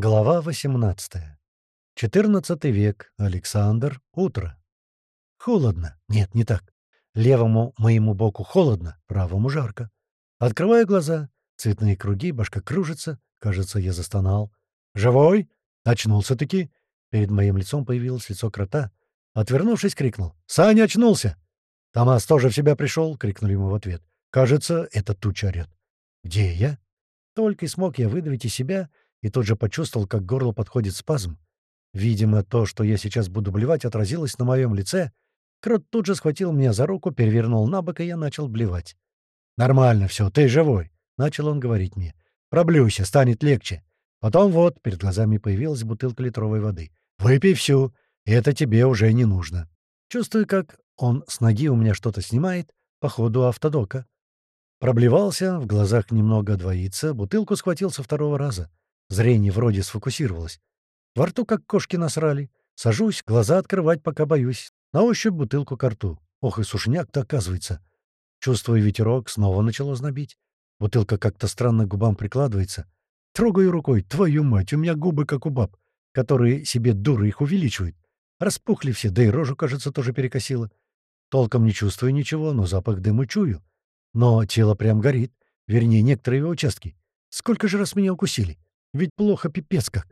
Глава 18. 14 век. Александр. Утро. Холодно. Нет, не так. Левому моему боку холодно, правому жарко. Открываю глаза. Цветные круги, башка кружится. Кажется, я застонал. «Живой?» Очнулся-таки. Перед моим лицом появилось лицо крота. Отвернувшись, крикнул. «Саня очнулся!» «Томас тоже в себя пришел!» — крикнули ему в ответ. «Кажется, это туча орёт». «Где я?» Только и смог я выдавить из себя — и тут же почувствовал, как горло подходит спазм. Видимо, то, что я сейчас буду блевать, отразилось на моем лице. Крот тут же схватил меня за руку, перевернул на бок, и я начал блевать. «Нормально все, ты живой», — начал он говорить мне. «Проблюйся, станет легче. Потом вот, перед глазами появилась бутылка литровой воды. Выпей всю, это тебе уже не нужно». Чувствую, как он с ноги у меня что-то снимает, по ходу автодока. Проблевался, в глазах немного двоится, бутылку схватил со второго раза. Зрение вроде сфокусировалось. Во рту как кошки насрали. Сажусь, глаза открывать пока боюсь. На ощупь бутылку к рту. Ох и сушняк-то оказывается. Чувствую ветерок, снова начало знобить. Бутылка как-то странно к губам прикладывается. Трогаю рукой. Твою мать, у меня губы как у баб, которые себе дуры их увеличивают. Распухли все, да и рожу, кажется, тоже перекосило. Толком не чувствую ничего, но запах дыма чую. Но тело прям горит. Вернее, некоторые его участки. Сколько же раз меня укусили? Ведь плохо пипец как.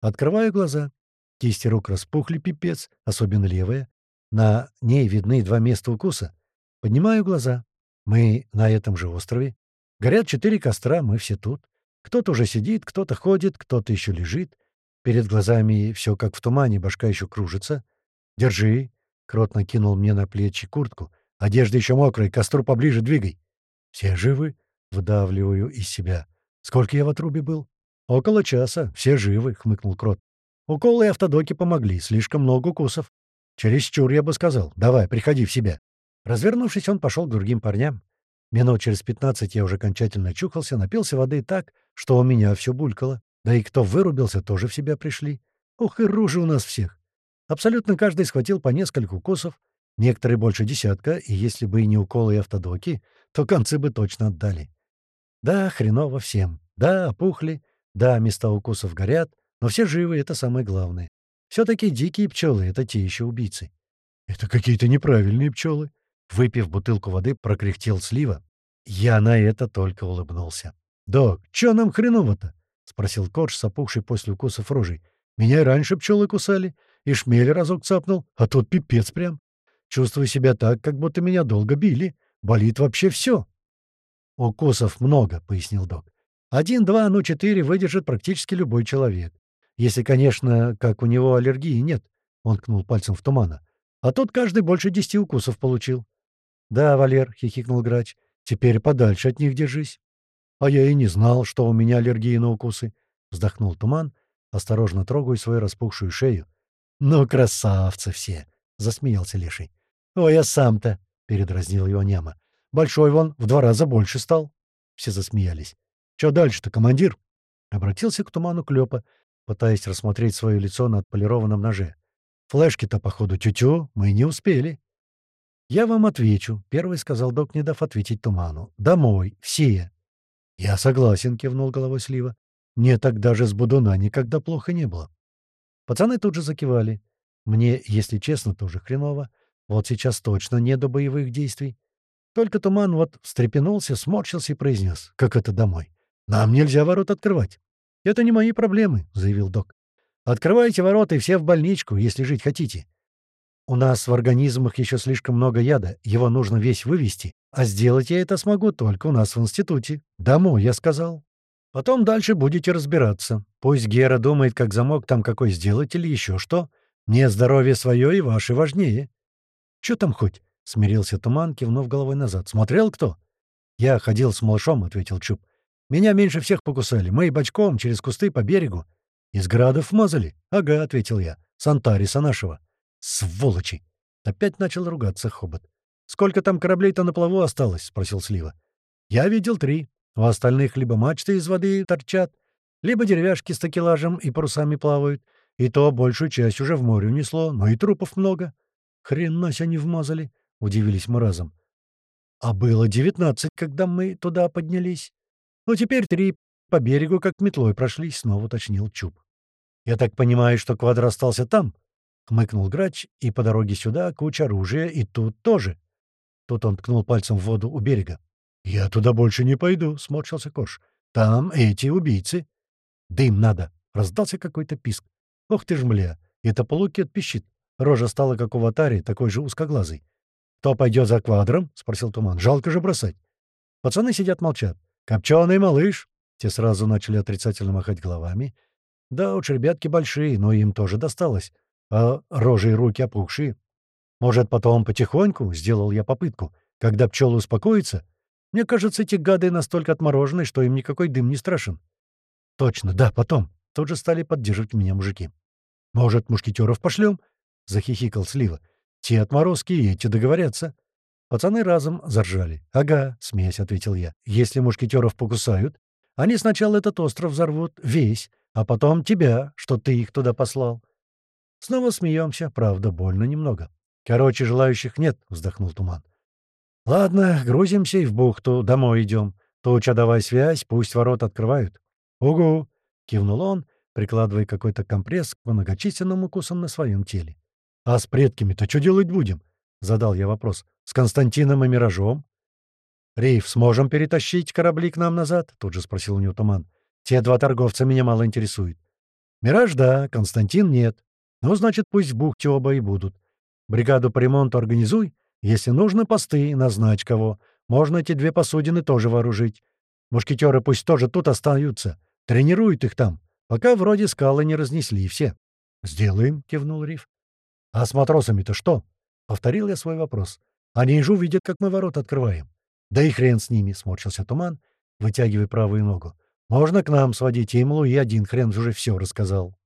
Открываю глаза. Кисти рук распухли пипец, особенно левая. На ней видны два места укуса. Поднимаю глаза. Мы на этом же острове. Горят четыре костра, мы все тут. Кто-то уже сидит, кто-то ходит, кто-то еще лежит. Перед глазами все как в тумане, башка еще кружится. «Держи!» — Крот накинул мне на плечи куртку. «Одежда еще мокрая, костру поближе двигай!» «Все живы?» — выдавливаю из себя. «Сколько я в отрубе был?» «Около часа. Все живы», — хмыкнул Крот. «Уколы и автодоки помогли. Слишком много укусов. Чересчур, я бы сказал. Давай, приходи в себя». Развернувшись, он пошел к другим парням. Минут через пятнадцать я уже окончательно чухался, напился воды так, что у меня все булькало. Да и кто вырубился, тоже в себя пришли. Ух, и ружи у нас всех. Абсолютно каждый схватил по несколько укусов, некоторые больше десятка, и если бы и не уколы и автодоки, то концы бы точно отдали. Да, хреново всем. Да, опухли, да, места укусов горят, но все живы, это самое главное. Все-таки дикие пчелы — это те еще убийцы. Это какие-то неправильные пчелы. Выпив бутылку воды, прокряхтел слива. Я на это только улыбнулся. «Док, чё нам хреново-то?» — спросил Кодж, сопухший после укусов рожей. «Меня и раньше пчелы кусали, и шмель разок цапнул, а тут пипец прям. Чувствую себя так, как будто меня долго били. Болит вообще все. «Укусов много», — пояснил док. Один-два, ну четыре выдержит практически любой человек. Если, конечно, как у него аллергии нет. Он ткнул пальцем в тумана. А тут каждый больше десяти укусов получил. «Да, Валер», — хихикнул грач, — «теперь подальше от них держись». «А я и не знал, что у меня аллергия на укусы», — вздохнул туман, осторожно трогая свою распухшую шею. «Ну, красавцы все!» — засмеялся Леший. «Ой, я сам-то!» — передразнил его Няма. «Большой вон в два раза больше стал». Все засмеялись. «Чё дальше-то, командир?» Обратился к туману Клёпа, пытаясь рассмотреть свое лицо на отполированном ноже. «Флешки-то, походу, тю-тю, мы не успели». «Я вам отвечу», — первый сказал док, не дав ответить туману. «Домой, все». «Я согласен», — кивнул головой Слива. «Мне так даже с Будуна никогда плохо не было». Пацаны тут же закивали. Мне, если честно, тоже хреново. Вот сейчас точно не до боевых действий. Только туман вот встрепенулся, сморщился и произнес. «Как это домой?» «Нам нельзя ворот открывать». «Это не мои проблемы», — заявил док. «Открывайте ворота и все в больничку, если жить хотите. У нас в организмах еще слишком много яда, его нужно весь вывести, а сделать я это смогу только у нас в институте. Домой, я сказал. Потом дальше будете разбираться. Пусть Гера думает, как замок там какой сделать или еще что. Мне здоровье свое и ваше важнее». «Че там хоть?» — смирился Туман, кивнув головой назад. «Смотрел кто?» «Я ходил с малышом», — ответил Чуб. Меня меньше всех покусали. Мы бочком через кусты по берегу. Из градов мазали. Ага, — ответил я. Сантариса нашего. Сволочи! Опять начал ругаться Хобот. «Сколько там кораблей-то на плаву осталось?» — спросил Слива. «Я видел три. У остальных либо мачты из воды торчат, либо деревяшки с такелажем и парусами плавают. И то большую часть уже в море унесло, но и трупов много. Хренась они вмазали!» — удивились мы разом. «А было девятнадцать, когда мы туда поднялись». «Ну, теперь три», — по берегу как метлой прошлись», — снова уточнил Чуб. «Я так понимаю, что квадр остался там?» — хмыкнул грач, и по дороге сюда куча оружия, и тут тоже. Тут он ткнул пальцем в воду у берега. «Я туда больше не пойду», — сморщился Корж. «Там эти убийцы». «Дым надо!» — раздался какой-то писк. «Ох ты ж, мля! Это полукет пищит. Рожа стала как у ватари, такой же узкоглазый. «Кто пойдет за квадром?» — спросил Туман. «Жалко же бросать». Пацаны сидят молчат. «Копченый малыш!» Те сразу начали отрицательно махать головами. «Да уж, ребятки большие, но им тоже досталось. А рожи и руки опухшие. Может, потом потихоньку?» — сделал я попытку. «Когда пчелы успокоятся, мне кажется, эти гады настолько отморожены, что им никакой дым не страшен». «Точно, да, потом». Тут же стали поддерживать меня мужики. «Может, мушкетеров пошлем?» — захихикал Слива. «Те отморозки и эти договорятся». Пацаны разом заржали. «Ага», — смеясь ответил я. «Если мушкетеров покусают, они сначала этот остров взорвут, весь, а потом тебя, что ты их туда послал». Снова смеемся, правда, больно немного. «Короче, желающих нет», — вздохнул Туман. «Ладно, грузимся и в бухту, домой идем. Туча, давай связь, пусть ворот открывают». «Угу», — кивнул он, прикладывая какой-то компресс к многочисленным укусам на своем теле. «А с предками-то что делать будем?» — задал я вопрос. «С Константином и Миражом?» «Рейф, сможем перетащить корабли к нам назад?» — тут же спросил у него Туман. «Те два торговца меня мало интересуют». «Мираж — да, Константин — нет. Ну, значит, пусть в бухте оба и будут. Бригаду по ремонту организуй. Если нужно, посты, назначь кого. Можно эти две посудины тоже вооружить. Мушкетеры пусть тоже тут остаются. Тренируют их там, пока вроде скалы не разнесли все». «Сделаем», — кивнул Риф. «А с матросами-то что?» — повторил я свой вопрос. «Они же увидят, как мы ворот открываем». «Да и хрен с ними», — сморщился туман, вытягивая правую ногу. «Можно к нам сводить, им Луи один хрен уже все рассказал».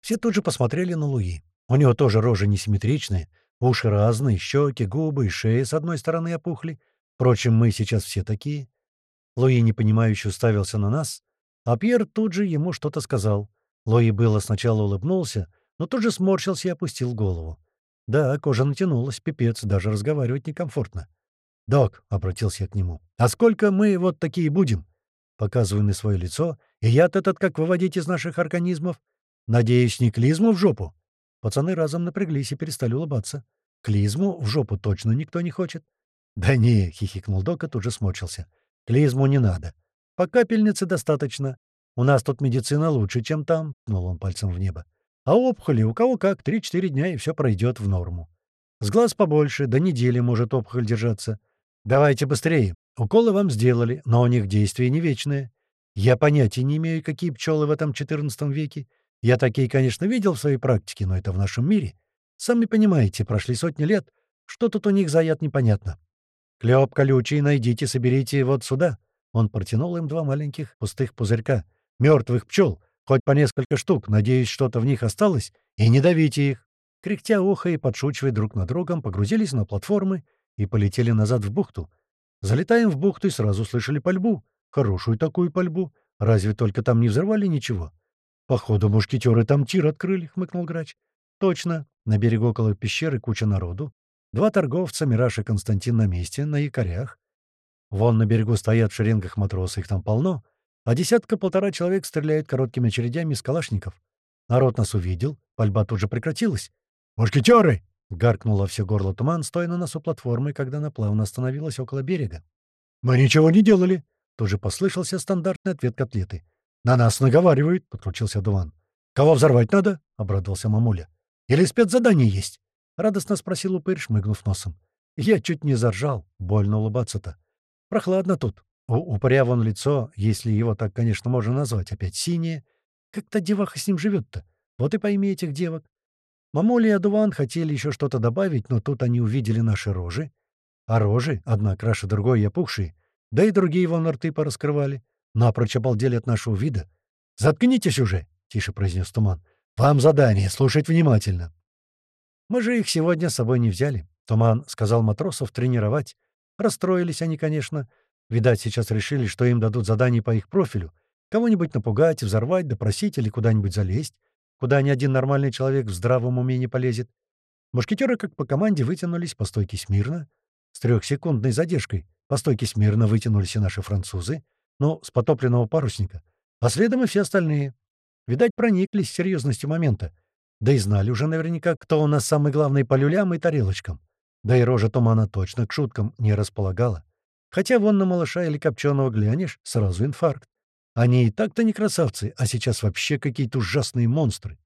Все тут же посмотрели на Луи. У него тоже рожа несимметричная, уши разные, щеки, губы и шея с одной стороны опухли. Впрочем, мы сейчас все такие. Луи непонимающе уставился на нас, а Пьер тут же ему что-то сказал. Луи было сначала улыбнулся, но тут же сморщился и опустил голову. Да, кожа натянулась, пипец, даже разговаривать некомфортно. «Док», — обратился я к нему, — «а сколько мы вот такие будем?» Показываю на свое лицо. «И яд этот как выводить из наших организмов? Надеюсь, не клизму в жопу?» Пацаны разом напряглись и перестали улыбаться. «Клизму в жопу точно никто не хочет». «Да не», — хихикнул Док и тут же смочился. «Клизму не надо. По капельнице достаточно. У нас тут медицина лучше, чем там», — ткнул он пальцем в небо. А опухоли у кого как, 3-4 дня, и все пройдет в норму. С глаз побольше, до недели может опухоль держаться. Давайте быстрее. Уколы вам сделали, но у них действие не вечное. Я понятия не имею, какие пчелы в этом XIV веке. Я такие, конечно, видел в своей практике, но это в нашем мире. Сами понимаете, прошли сотни лет. Что тут у них за яд, непонятно. Клёп колючий найдите, соберите вот сюда. Он протянул им два маленьких пустых пузырька. Мертвых пчел, Хоть по несколько штук, надеюсь, что-то в них осталось, и не давите их. Кряхтя ухо и подшучивая друг над другом, погрузились на платформы и полетели назад в бухту. Залетаем в бухту и сразу слышали пальбу. Хорошую такую пальбу. Разве только там не взорвали ничего? Походу, мушкетеры там тир открыли, — хмыкнул грач. Точно. На берегу около пещеры куча народу. Два торговца, Мираж и Константин на месте, на якорях. Вон на берегу стоят в шеренгах матросы, их там полно а десятка-полтора человек стреляют короткими очередями из калашников. Народ нас увидел, пальба тут же прекратилась. «Мушкетеры!» — гаркнуло все горло туман, стоя на носу платформы, когда она плавно остановилась около берега. «Мы ничего не делали!» — тут же послышался стандартный ответ котлеты. «На нас наговаривают!» — подключился Дуван. «Кого взорвать надо?» — обрадовался мамуля. «Или спецзадание есть?» — радостно спросил упырь, шмыгнув носом. Я чуть не заржал, больно улыбаться-то. Прохладно тут, у упыря вон лицо, если его так, конечно, можно назвать, опять синее. Как-то деваха с ним живет-то. Вот и пойми этих девок. Мамуля и Адуван хотели еще что-то добавить, но тут они увидели наши рожи. А рожи, одна краше другой и опухшие, да и другие вон рты пораскрывали. Напрочь обалдели от нашего вида. «Заткнитесь уже!» — тише произнес Туман. «Вам задание, слушать внимательно». Мы же их сегодня с собой не взяли. Туман сказал матросов тренировать. Расстроились они, конечно, — Видать, сейчас решили, что им дадут задание по их профилю. Кого-нибудь напугать, взорвать, допросить или куда-нибудь залезть, куда ни один нормальный человек в здравом уме не полезет. Мушкетеры, как по команде, вытянулись по стойке смирно. С трехсекундной задержкой по стойке смирно вытянулись и наши французы, но с потопленного парусника. А следом и все остальные. Видать, прониклись серьезностью момента. Да и знали уже наверняка, кто у нас самый главный по люлям и тарелочкам. Да и рожа тумана точно к шуткам не располагала. Хотя вон на малыша или копченого глянешь, сразу инфаркт. Они и так-то не красавцы, а сейчас вообще какие-то ужасные монстры.